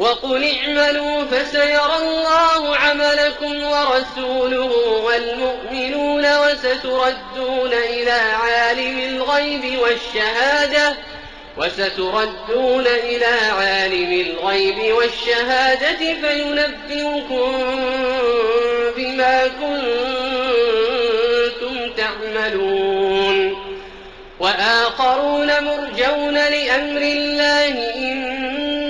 وقل اعملوا فسيرى الله عملكم ورسوله والمؤمنون وستردون إلى عالم الغيب والشهادة وستردون إلى عالم الغيب والشهادة فينبئكم بما كنتم تعملون وآخرون مرجون لأمر الله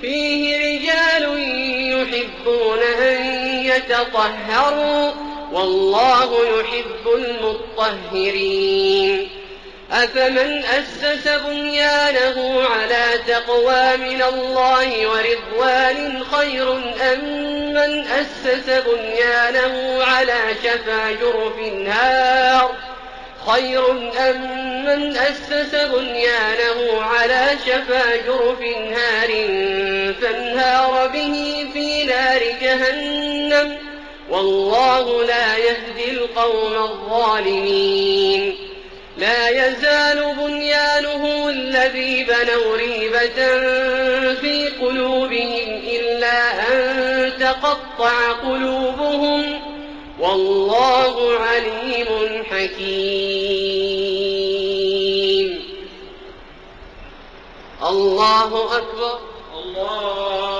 فيه رجال يحبون أن يتطهروا والله يحب المطهرين. أفمن أسس بنيانه على تقوى من الله ورضوان خير أم من أسس بنيانه على شفا جرف نار خير أم من أسس بنيانه على شفا جرف نار فانهار به في نار جهنم والله لا يهدي القوم الظالمين. لا يزال بنيانه الذي بنوا ريبة في قلوبهم إلا أن تقطع قلوبهم والله عليم حكيم. الله أكبر. الله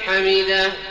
حمده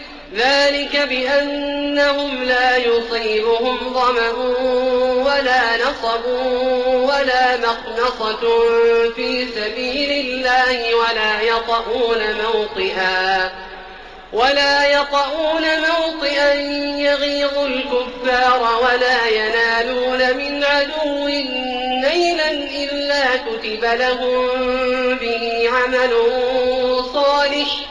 ذلك بأنهم لا يصيبهم ظمأ ولا نصب ولا مخنصة في سبيل الله ولا يطؤون موطئا ولا يطؤون موطئا يغيظ الكفار ولا ينالون من عدو نيلا إلا كتب لهم به عمل صالح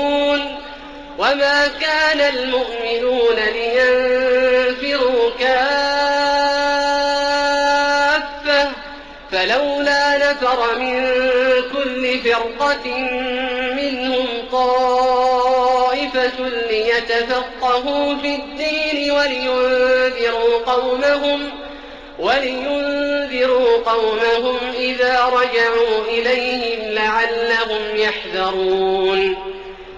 وما كان المؤمنون لينفروا كافة فلولا نفر من كل فرقة منهم طائفة ليتفقهوا في الدين ولينذروا قومهم ولينذروا قومهم إذا رجعوا إليهم لعلهم يحذرون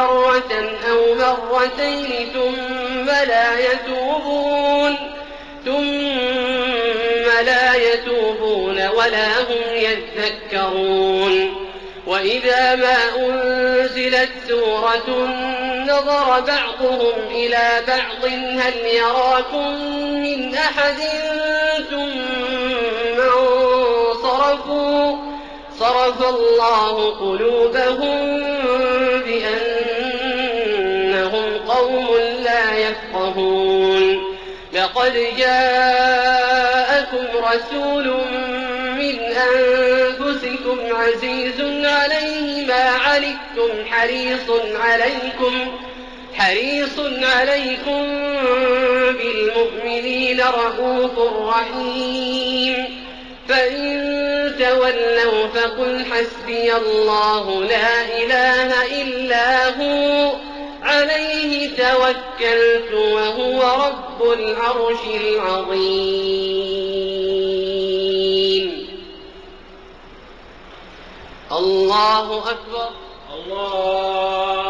مرة أو مرتين ثم لا يتوبون ثم لا يتوبون ولا هم يذكرون. وإذا ما أنزلت سورة نظر بعضهم إلى بعض هل يراكم من أحد؟ ثم انصرفوا صرف الله قلوبهم لقد جاءكم رسول من أنفسكم عزيز عليه ما عنتم حريص عليكم حريص عليكم بالمؤمنين رءوف رحيم. فإن تولوا فقل حسبي الله لا إله إلا هو عليه توكلت وهو رب العرش العظيم. الله أكبر. الله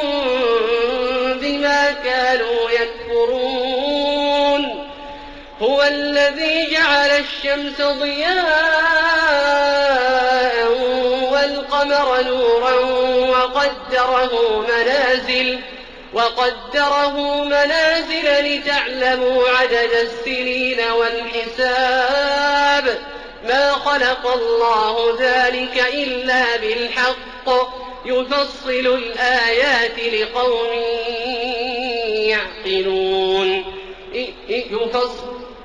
الذي جعل الشمس ضياء والقمر نورا وقدره منازل وقدره منازل لتعلموا عدد السنين والحساب. ما خلق الله ذلك إلا بالحق يفصل الآيات لقوم يعقلون. يفصل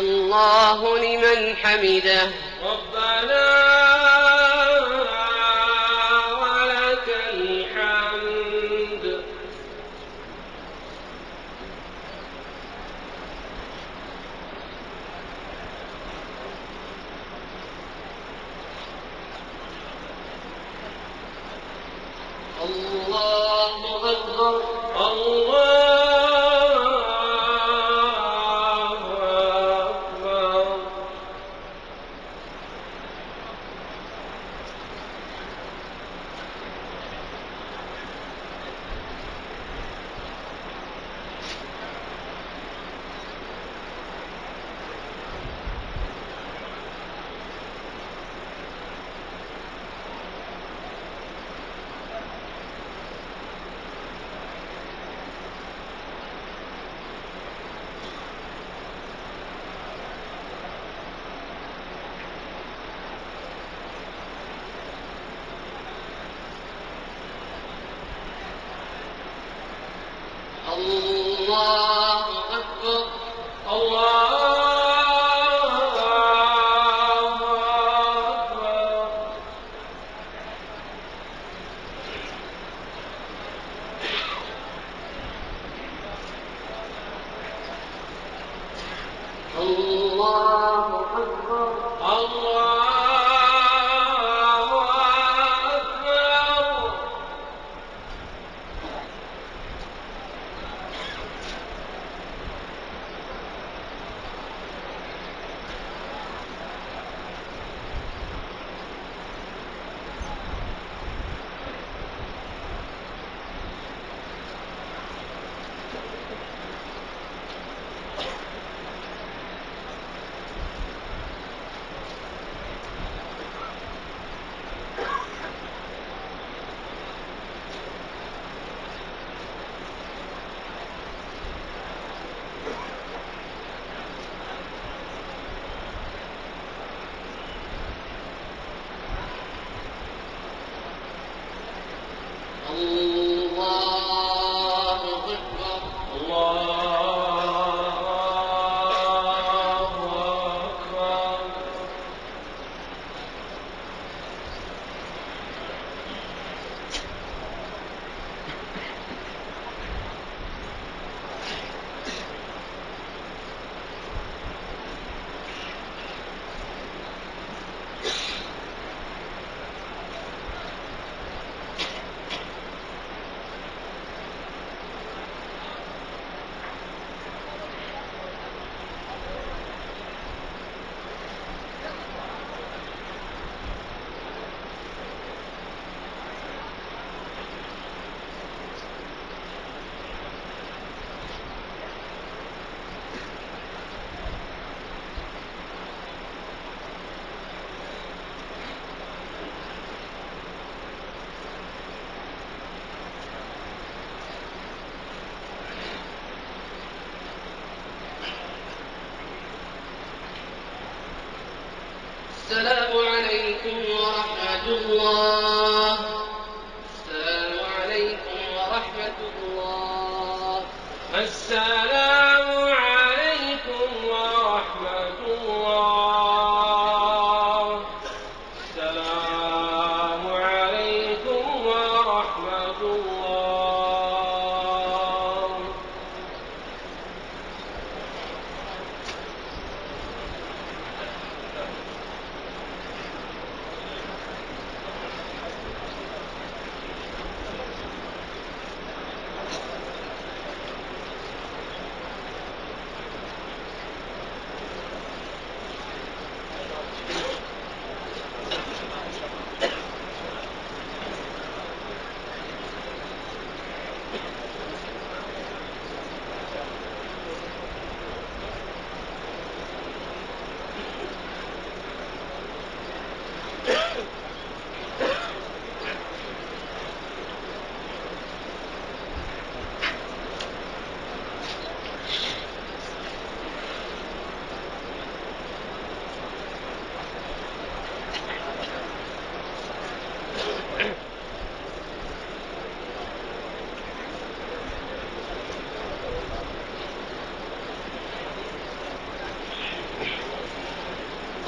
الله لمن حمده. ربنا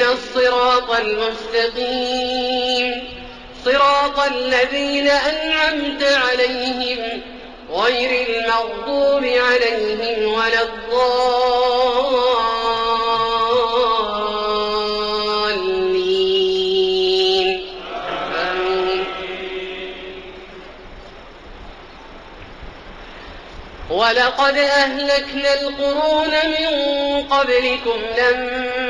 اهدنا الصراط المستقيم صراط الذين أنعمت عليهم غير المغضوب عليهم ولا الضالين. ولقد أهلكنا القرون من قبلكم لما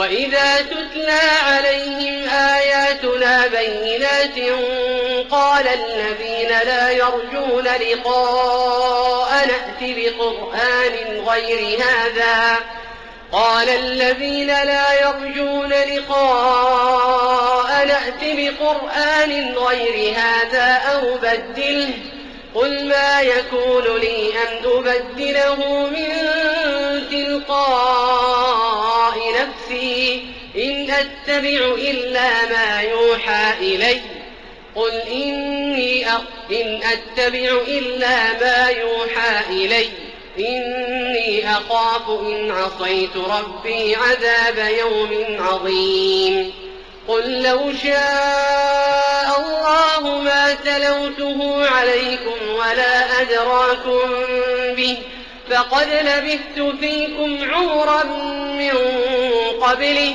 وإذا تتلى عليهم آياتنا بينات قال الذين لا يرجون لقاء نأت بقرآن غير هذا قال الذين لا يرجون لقاء نأت بقرآن غير هذا أو بدله قل ما يكون لي أن أبدله من أتبع إلا ما يوحى إلي. قل إني إن أتبع إلا ما يوحى إلي. إني أخاف إن عصيت ربي عذاب يوم عظيم. قل لو شاء الله ما تلوته عليكم ولا أدراكم به فقد لبثت فيكم عمرا من قبله.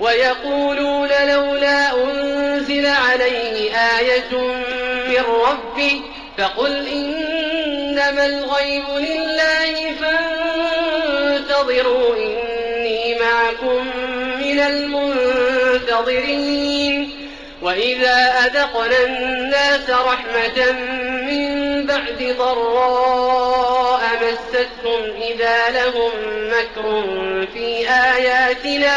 ويقولون لولا أنزل عليه آية من ربه فقل إنما الغيب لله فانتظروا إني معكم من المنتظرين. وإذا أذقنا الناس رحمة من بعد ضراء مستهم إذا لهم مكر في آياتنا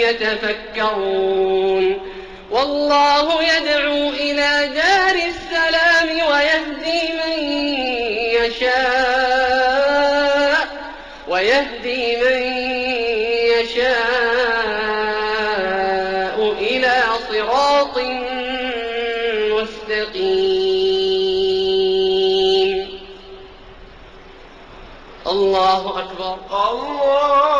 يتفكرون. والله يدعو إلى دار السلام ويهدي من يشاء ويهدي من يشاء إلى صراط مستقيم. الله أكبر. الله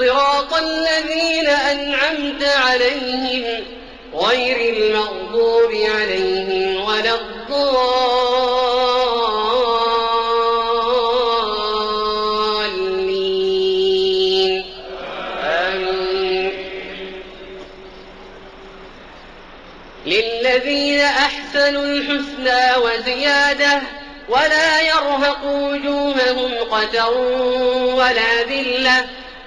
صراط الذين أنعمت عليهم غير المغضوب عليهم ولا الضالين. آمين. للذين أحسنوا الحسنى وزيادة ولا يرهق وجوههم قتر ولا ذلة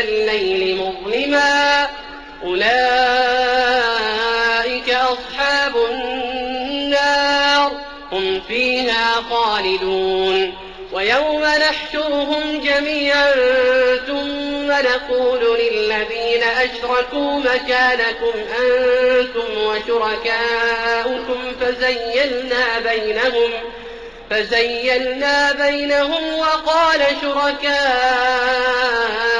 الليل مظلما. أولئك أصحاب النار. هم فيها خالدون. ويوم نحشرهم جميعا ثم نقول للذين أشركوا مكانكم أنتم وشركاؤكم فزيلنا بينهم. فزيلنا بينهم وقال شركاؤهم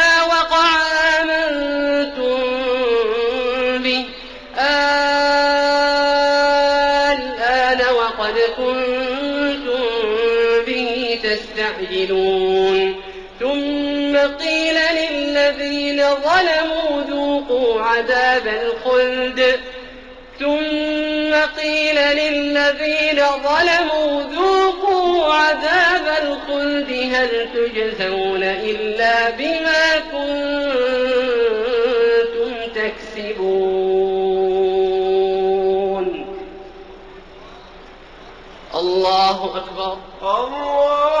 ظلموا ذوقوا عذاب الخلد. ثم قيل للذين ظلموا ذوقوا عذاب الخلد هل تجزون إلا بما كنتم تكسبون. الله أكبر. الله